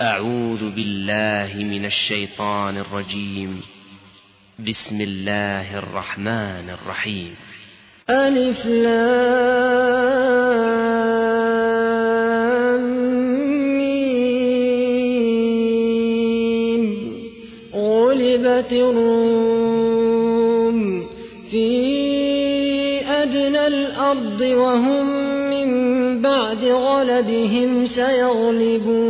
أعوذ بالله من الشيطان الرجيم. بسم الله الرحمن الرحيم. ألف لام غلبت الروم في أدنى الأرض وهم من بعد غلبهم سيغلبون.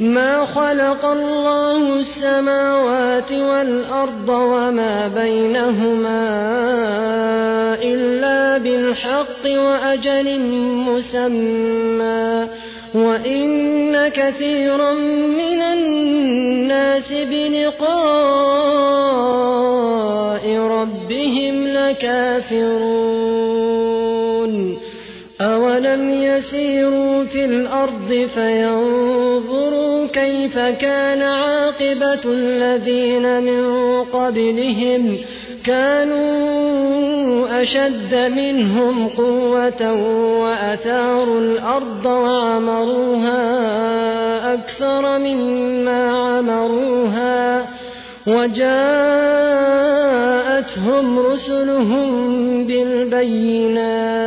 ما خلق الله السماوات والأرض وما بينهما إلا بالحق وأجل مسمى. وإن كثيرا من الناس بلقاء ربهم لكافرون. أولم يسيروا في الأرض فينظروا كيف كان عاقبة الذين من قبلهم كانوا أشد منهم قوة وأثاروا الأرض وعمروها أكثر مما عمروها وجاءتهم رسلهم بالبينات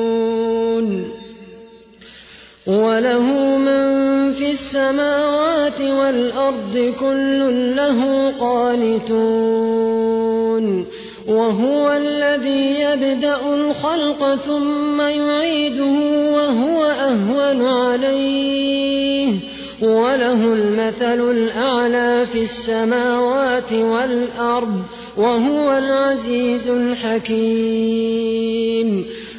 وله من في السماوات والأرض كل له قانتون وهو الذي يبدأ الخلق ثم يعيده وهو أهون عليه وله المثل الأعلى في السماوات والأرض وهو العزيز الحكيم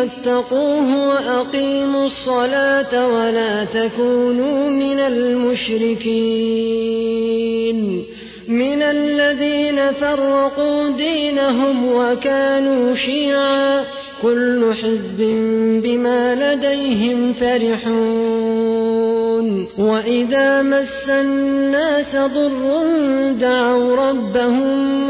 واتقوه وأقيموا الصلاة ولا تكونوا من المشركين من الذين فرقوا دينهم وكانوا شيعا كل حزب بما لديهم فرحون وإذا مس الناس ضر دعوا ربهم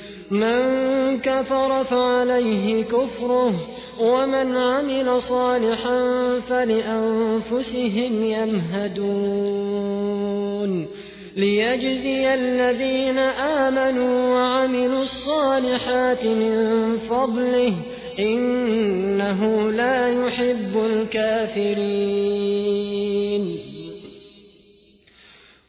من كفر فعليه كفره ومن عمل صالحا فلأنفسهم يمهدون. ليجزي الذين آمنوا وعملوا الصالحات من فضله إنه لا يحب الكافرين.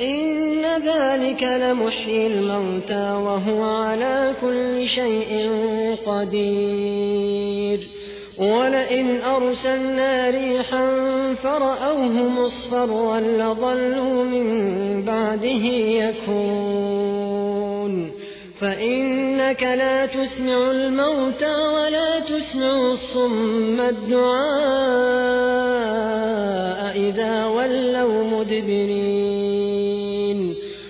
إن ذلك لمحيي الموتى وهو على كل شيء قدير. ولئن أرسلنا ريحا فرأوه مصفرا لظلوا من بعده يكون فإنك لا تسمع الموتى ولا تسمع الصم الدعاء إذا ولوا مدبرين.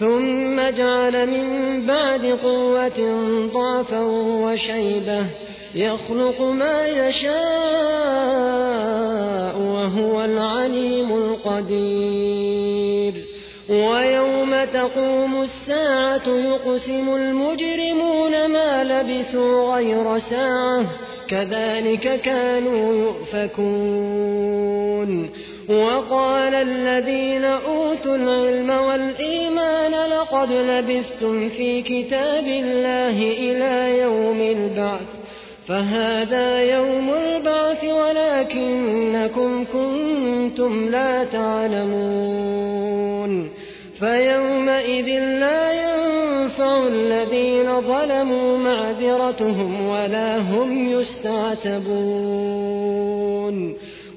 ثم جعل من بعد قوة ضعفا وشيبة يخلق ما يشاء وهو العليم القدير. ويوم تقوم الساعة يقسم المجرمون ما لبثوا غير ساعة كذلك كانوا يؤفكون. وقال الذين أوتوا العلم والإيمان لقد لبثتم في كتاب الله إلى يوم البعث فهذا يوم البعث ولكنكم كنتم لا تعلمون. فيومئذ لا ينفع الذين ظلموا معذرتهم ولا هم يستعتبون.